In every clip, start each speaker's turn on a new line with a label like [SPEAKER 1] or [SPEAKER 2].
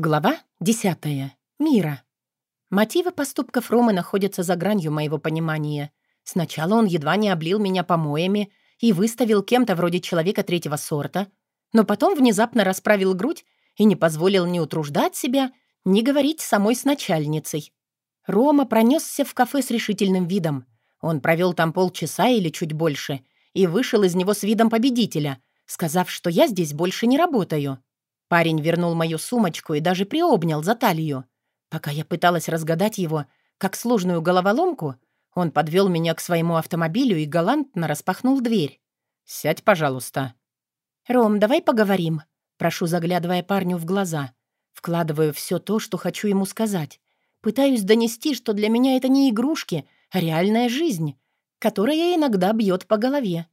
[SPEAKER 1] Глава 10. Мира. Мотивы поступков Ромы находятся за гранью моего понимания. Сначала он едва не облил меня помоями и выставил кем-то вроде человека третьего сорта, но потом внезапно расправил грудь и не позволил ни утруждать себя, ни говорить самой с начальницей. Рома пронесся в кафе с решительным видом. Он провел там полчаса или чуть больше и вышел из него с видом победителя, сказав, что я здесь больше не работаю. Парень вернул мою сумочку и даже приобнял за талию. Пока я пыталась разгадать его, как сложную головоломку, он подвел меня к своему автомобилю и галантно распахнул дверь. «Сядь, пожалуйста». «Ром, давай поговорим», — прошу, заглядывая парню в глаза. Вкладываю все то, что хочу ему сказать. Пытаюсь донести, что для меня это не игрушки, а реальная жизнь, которая иногда бьет по голове.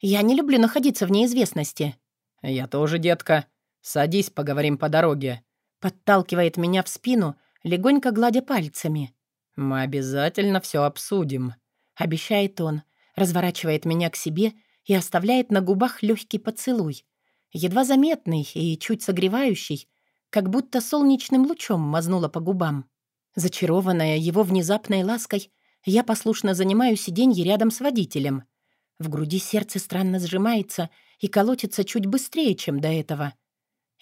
[SPEAKER 1] Я не люблю находиться в неизвестности.
[SPEAKER 2] «Я тоже, детка», «Садись, поговорим по дороге», —
[SPEAKER 1] подталкивает меня в спину, легонько гладя пальцами.
[SPEAKER 2] «Мы обязательно все обсудим», —
[SPEAKER 1] обещает он, разворачивает меня к себе и оставляет на губах легкий поцелуй, едва заметный и чуть согревающий, как будто солнечным лучом мазнула по губам. Зачарованная его внезапной лаской, я послушно занимаю сиденье рядом с водителем. В груди сердце странно сжимается и колотится чуть быстрее, чем до этого.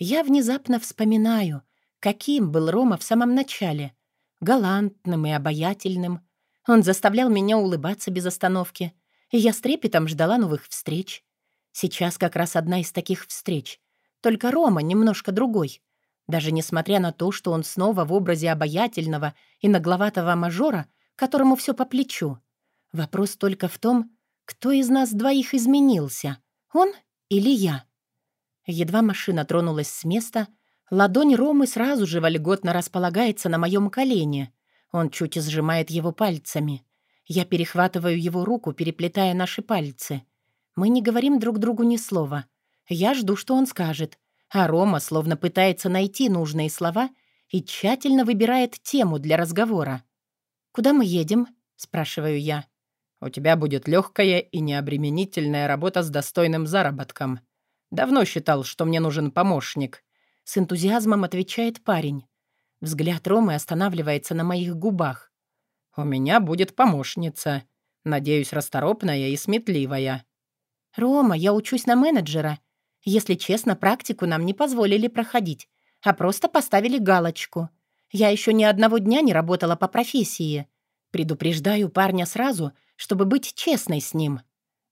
[SPEAKER 1] Я внезапно вспоминаю, каким был Рома в самом начале. Галантным и обаятельным. Он заставлял меня улыбаться без остановки, и я с трепетом ждала новых встреч. Сейчас как раз одна из таких встреч. Только Рома немножко другой. Даже несмотря на то, что он снова в образе обаятельного и нагловатого мажора, которому все по плечу. Вопрос только в том, кто из нас двоих изменился, он или я. Едва машина тронулась с места, ладонь Ромы сразу же вольготно располагается на моем колене. Он чуть сжимает его пальцами. Я перехватываю его руку, переплетая наши пальцы. Мы не говорим друг другу ни слова. Я жду, что он скажет. А Рома словно пытается найти нужные слова и тщательно выбирает тему для разговора. «Куда мы едем?» — спрашиваю я.
[SPEAKER 2] «У тебя будет легкая и необременительная работа с достойным заработком», Давно считал, что мне нужен помощник».
[SPEAKER 1] С энтузиазмом отвечает парень. Взгляд Ромы останавливается на моих губах.
[SPEAKER 2] «У меня будет помощница. Надеюсь, расторопная и сметливая».
[SPEAKER 1] «Рома, я учусь на менеджера. Если честно, практику нам не позволили проходить, а просто поставили галочку. Я еще ни одного дня не работала по профессии. Предупреждаю парня сразу, чтобы быть честной с ним».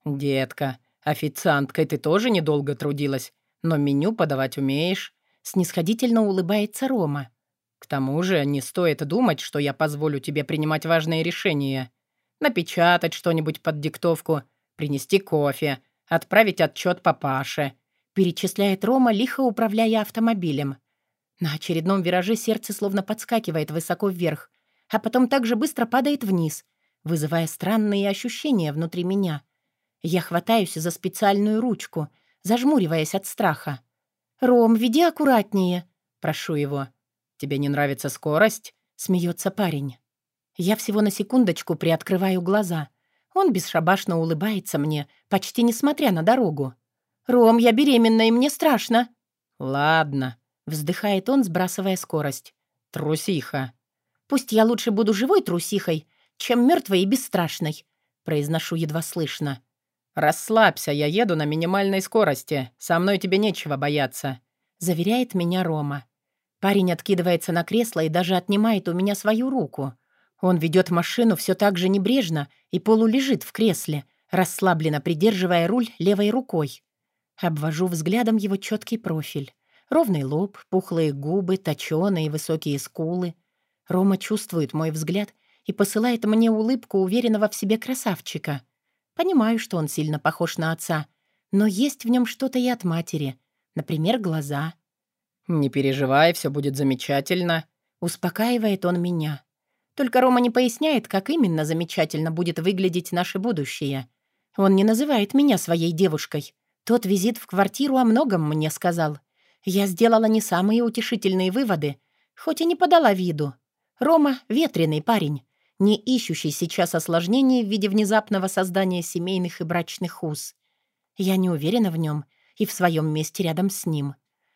[SPEAKER 2] «Детка, «Официанткой ты тоже недолго трудилась, но меню подавать умеешь», — снисходительно улыбается Рома. «К тому же не стоит думать, что я позволю тебе принимать важные решения. Напечатать что-нибудь под диктовку, принести кофе, отправить отчет папаше», — перечисляет Рома, лихо управляя автомобилем. На очередном вираже сердце словно подскакивает высоко вверх, а потом также быстро падает вниз, вызывая странные ощущения внутри меня — я хватаюсь за специальную ручку, зажмуриваясь от страха. «Ром, веди аккуратнее», — прошу его. «Тебе не нравится скорость?»
[SPEAKER 1] — смеется парень. Я всего на секундочку приоткрываю глаза. Он бесшабашно улыбается мне, почти несмотря на дорогу. «Ром, я беременна, и мне страшно».
[SPEAKER 2] «Ладно», — вздыхает он, сбрасывая скорость. «Трусиха».
[SPEAKER 1] «Пусть я лучше буду живой трусихой, чем мертвой и бесстрашной», — произношу едва слышно.
[SPEAKER 2] «Расслабься, я еду на минимальной скорости. Со мной тебе нечего бояться», —
[SPEAKER 1] заверяет меня Рома. Парень откидывается на кресло и даже отнимает у меня свою руку. Он ведет машину все так же небрежно и полулежит в кресле, расслабленно придерживая руль левой рукой. Обвожу взглядом его четкий профиль. Ровный лоб, пухлые губы, точеные высокие скулы. Рома чувствует мой взгляд и посылает мне улыбку уверенного в себе красавчика — Понимаю, что он сильно похож на отца, но есть в нем что-то и от матери. Например, глаза.
[SPEAKER 2] «Не переживай, все будет замечательно», —
[SPEAKER 1] успокаивает он меня. Только Рома не поясняет, как именно замечательно будет выглядеть наше будущее. Он не называет меня своей девушкой. Тот визит в квартиру о многом мне сказал. Я сделала не самые утешительные выводы, хоть и не подала виду. Рома — ветреный парень не ищущий сейчас осложнений в виде внезапного создания семейных и брачных уз. Я не уверена в нем и в своем месте рядом с ним.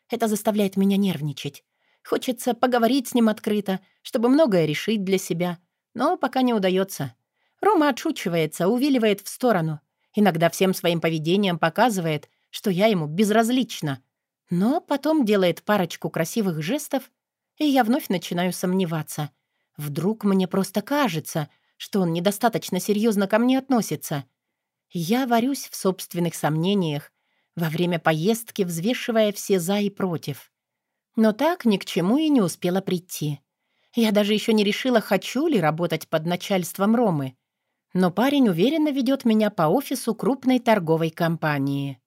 [SPEAKER 1] Это заставляет меня нервничать. Хочется поговорить с ним открыто, чтобы многое решить для себя. Но пока не удается. Рома отшучивается, увиливает в сторону. Иногда всем своим поведением показывает, что я ему безразлична. Но потом делает парочку красивых жестов, и я вновь начинаю сомневаться. Вдруг мне просто кажется, что он недостаточно серьезно ко мне относится. Я варюсь в собственных сомнениях, во время поездки взвешивая все «за» и «против». Но так ни к чему и не успела прийти. Я даже еще не решила, хочу ли работать под начальством Ромы. Но парень уверенно ведет меня по офису крупной торговой компании.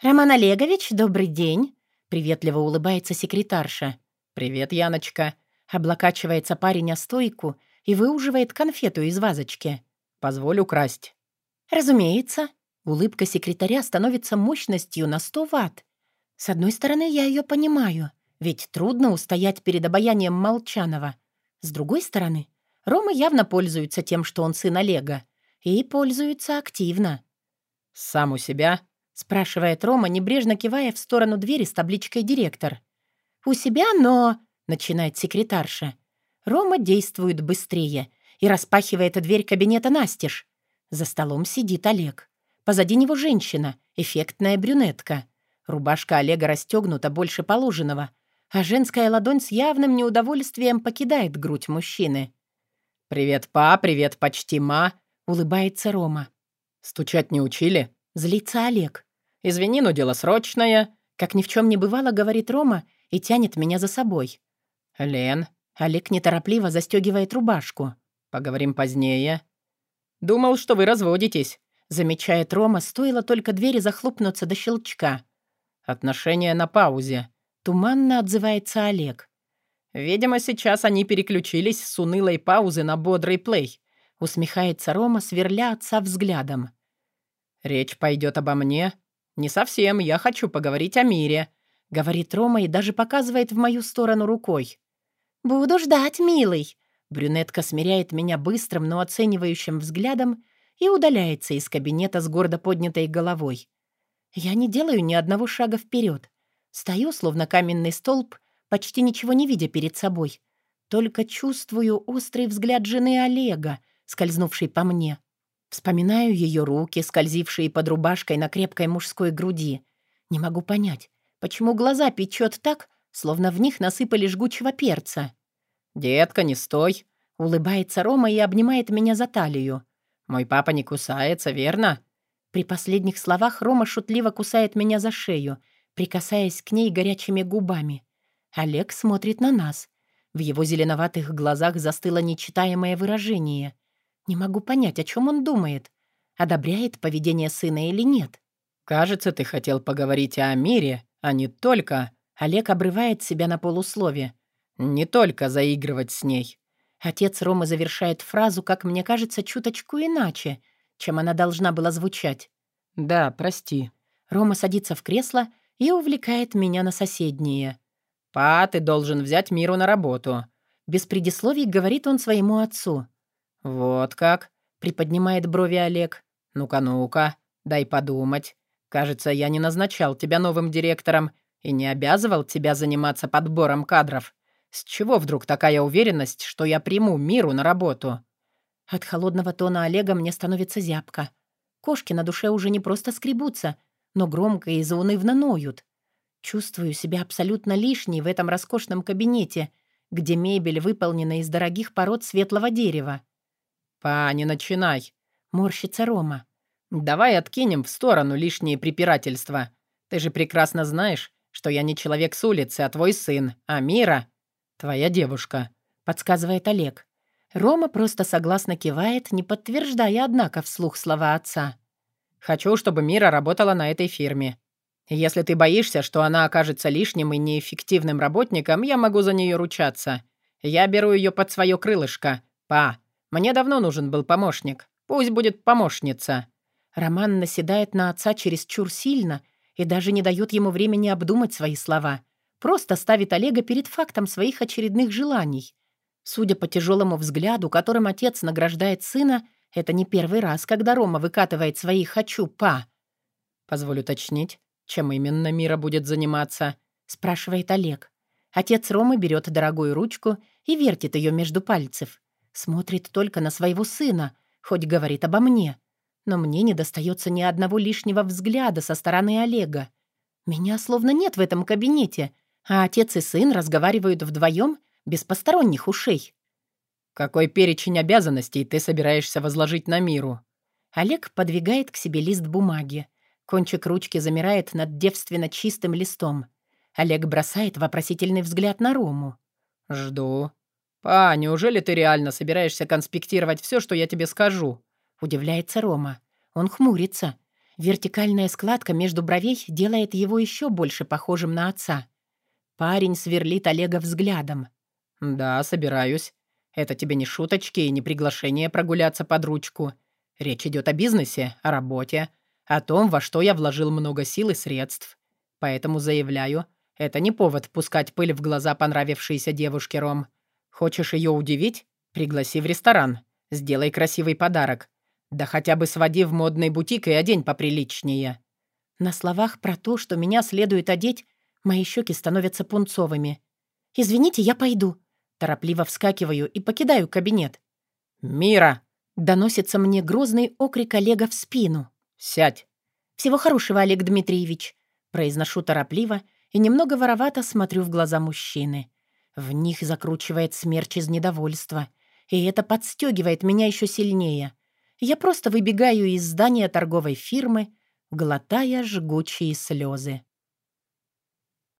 [SPEAKER 1] «Роман Олегович, добрый день!» — приветливо улыбается секретарша.
[SPEAKER 2] «Привет, Яночка!»
[SPEAKER 1] — облокачивается парень о стойку и выуживает конфету из вазочки.
[SPEAKER 2] «Позволь украсть».
[SPEAKER 1] «Разумеется». Улыбка секретаря становится мощностью на 100 ватт. С одной стороны, я ее понимаю, ведь трудно устоять перед обаянием Молчанова. С другой стороны, Рома явно пользуется тем, что он сын Олега, и пользуется активно.
[SPEAKER 2] «Сам у себя?»
[SPEAKER 1] — спрашивает Рома, небрежно кивая в сторону двери с табличкой «Директор». «У себя, но...» — начинает секретарша. Рома действует быстрее и распахивает дверь кабинета настежь. За столом сидит Олег. Позади него женщина, эффектная брюнетка. Рубашка Олега расстегнута больше положенного, а женская ладонь с явным неудовольствием покидает грудь мужчины.
[SPEAKER 2] «Привет, па, привет, почти ма», —
[SPEAKER 1] улыбается Рома.
[SPEAKER 2] «Стучать не учили?»
[SPEAKER 1] — злится Олег.
[SPEAKER 2] «Извини, но дело срочное», —
[SPEAKER 1] как ни в чем не бывало, говорит Рома и тянет меня за собой.
[SPEAKER 2] «Лен».
[SPEAKER 1] Олег неторопливо застегивает рубашку.
[SPEAKER 2] «Поговорим позднее». «Думал, что вы разводитесь», —
[SPEAKER 1] замечает Рома, стоило только двери захлопнуться до щелчка.
[SPEAKER 2] «Отношения на паузе», —
[SPEAKER 1] туманно отзывается Олег.
[SPEAKER 2] «Видимо, сейчас они переключились с унылой паузы на бодрый плей», —
[SPEAKER 1] усмехается Рома, сверля отца взглядом.
[SPEAKER 2] «Речь пойдет обо мне?» «Не совсем, я хочу поговорить о мире», —
[SPEAKER 1] говорит Рома и даже показывает в мою сторону рукой. «Буду ждать, милый», Брюнетка смиряет меня быстрым, но оценивающим взглядом и удаляется из кабинета с гордо поднятой головой. Я не делаю ни одного шага вперед. Стою, словно каменный столб, почти ничего не видя перед собой. Только чувствую острый взгляд жены Олега, скользнувший по мне. Вспоминаю ее руки, скользившие под рубашкой на крепкой мужской груди. Не могу понять, почему глаза печет так, словно в них насыпали жгучего перца.
[SPEAKER 2] «Детка, не стой!»
[SPEAKER 1] — улыбается Рома и обнимает меня за талию.
[SPEAKER 2] «Мой папа не кусается, верно?»
[SPEAKER 1] При последних словах Рома шутливо кусает меня за шею, прикасаясь к ней горячими губами. Олег смотрит на нас. В его зеленоватых глазах застыло нечитаемое выражение. Не могу понять, о чем он думает. Одобряет поведение сына или нет.
[SPEAKER 2] «Кажется, ты хотел поговорить о мире, а не только...»
[SPEAKER 1] Олег обрывает себя на полуслове.
[SPEAKER 2] Не только заигрывать с ней.
[SPEAKER 1] Отец Ромы завершает фразу, как мне кажется, чуточку иначе, чем она должна была звучать.
[SPEAKER 2] «Да, прости».
[SPEAKER 1] Рома садится в кресло и увлекает меня на соседнее.
[SPEAKER 2] «Па, ты должен взять Миру на работу».
[SPEAKER 1] Без предисловий говорит он своему отцу.
[SPEAKER 2] «Вот как?»
[SPEAKER 1] — приподнимает брови Олег.
[SPEAKER 2] «Ну-ка, ну-ка, дай подумать. Кажется, я не назначал тебя новым директором и не обязывал тебя заниматься подбором кадров. С чего вдруг такая уверенность, что я приму миру на работу?
[SPEAKER 1] От холодного тона Олега мне становится зябко. Кошки на душе уже не просто скребутся, но громко и заунывно ноют. Чувствую себя абсолютно лишней в этом роскошном кабинете, где мебель выполнена из дорогих пород светлого дерева.
[SPEAKER 2] «Па, не начинай!»
[SPEAKER 1] — морщится Рома.
[SPEAKER 2] «Давай откинем в сторону лишние препирательства. Ты же прекрасно знаешь, что я не человек с улицы, а твой сын, а Мира «Твоя девушка», — подсказывает Олег. Рома просто согласно кивает, не подтверждая, однако, вслух слова отца. «Хочу, чтобы Мира работала на этой фирме. Если ты боишься, что она окажется лишним и неэффективным работником, я могу за нее ручаться. Я беру ее под свое крылышко. Па, мне давно нужен был помощник. Пусть будет помощница».
[SPEAKER 1] Роман наседает на отца чересчур сильно и даже не дает ему времени обдумать свои слова. Просто ставит Олега перед фактом своих очередных желаний. Судя по тяжелому взгляду, которым отец награждает сына, это не первый раз, когда Рома выкатывает свои «хочу, па».
[SPEAKER 2] «Позволю уточнить, чем именно Мира будет заниматься?»
[SPEAKER 1] — спрашивает Олег. Отец Ромы берет дорогую ручку и вертит ее между пальцев. Смотрит только на своего сына, хоть говорит обо мне. Но мне не достается ни одного лишнего взгляда со стороны Олега. Меня словно нет в этом кабинете, а отец и сын разговаривают вдвоем без посторонних ушей.
[SPEAKER 2] «Какой перечень обязанностей ты собираешься возложить на миру?»
[SPEAKER 1] Олег подвигает к себе лист бумаги. Кончик ручки замирает над девственно чистым листом. Олег бросает вопросительный взгляд на Рому.
[SPEAKER 2] «Жду». «Па, неужели ты реально собираешься конспектировать все, что я тебе скажу?»
[SPEAKER 1] Удивляется Рома. Он хмурится. Вертикальная складка между бровей делает его еще больше похожим на отца. Парень сверлит Олега взглядом.
[SPEAKER 2] «Да, собираюсь. Это тебе не шуточки и не приглашение прогуляться под ручку. Речь идет о бизнесе, о работе, о том, во что я вложил много сил и средств. Поэтому заявляю, это не повод пускать пыль в глаза понравившейся девушке, Ром. Хочешь ее удивить? Пригласи в ресторан. Сделай красивый подарок. Да хотя бы своди в модный бутик и одень поприличнее».
[SPEAKER 1] На словах про то, что меня следует одеть, мои щеки становятся пунцовыми. «Извините, я пойду», Торопливо вскакиваю и покидаю кабинет.
[SPEAKER 2] «Мира!»
[SPEAKER 1] — доносится мне грозный окрик Олега в спину.
[SPEAKER 2] «Сядь!»
[SPEAKER 1] «Всего хорошего, Олег Дмитриевич!» Произношу торопливо и немного воровато смотрю в глаза мужчины. В них закручивает смерч из недовольства, и это подстегивает меня еще сильнее. Я просто выбегаю из здания торговой фирмы, глотая жгучие слезы.